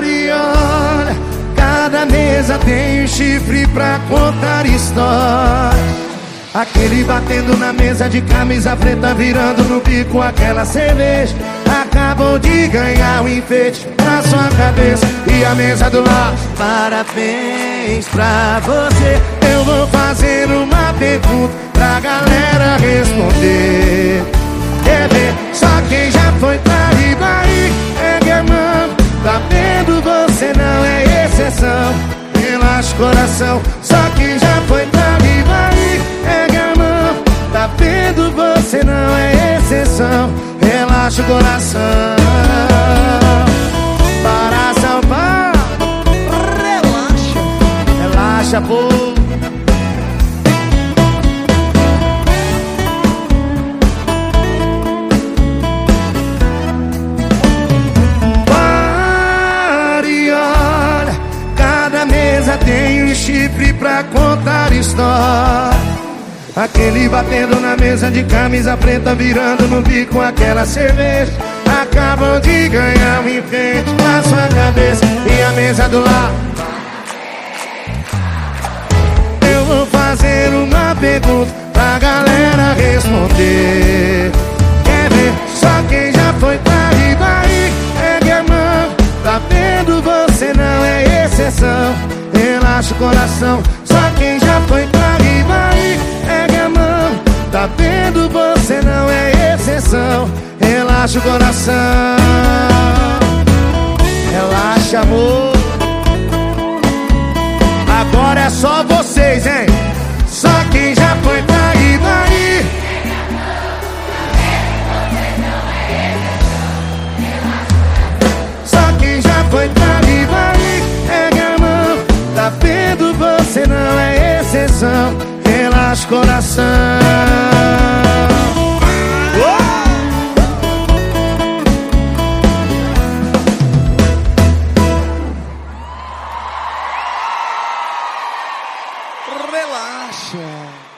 Mariana, cada mesa tem um chifre pra contar história. Aquele batendo na mesa de camisa preta, virando no bico aquela cerveja. Acabou de ganhar um enfeite pra sua cabeça e a mesa do lado. Parabéns pra você. Eu vou fazer uma pergunta pra galera responder. Quer ver? Só quem já foi pra Ibaí é a mão. Tá vendo? Você não é exceção. Relaxa o coração. Só quem já foi pra Relaxa o coração. Para Paulo. Relaxa. Relaxa, pô. Mariana, cada mesa tem um chifre pra contar história. Aquele batendo na mesa de camisa preta, virando no bico aquela cerveja. Acabam de ganhar um enfeite na sua cabeça e a mesa do lado. Eu vou fazer uma pergunta pra galera responder. Quer ver? Só quem já foi pra Ibaí é mão. Tá vendo? Você não é exceção. Relaxa o coração. Só quem já foi pra vendo? Você não é exceção. Relaxa o coração. Relaxa, amor. Agora é só vocês, hein? Só quem já foi pra Ibaí. Só quem já foi pra Ibaí. Pega a mão. Tá vendo? Você não é exceção. Relaxa o coração. Relaxa.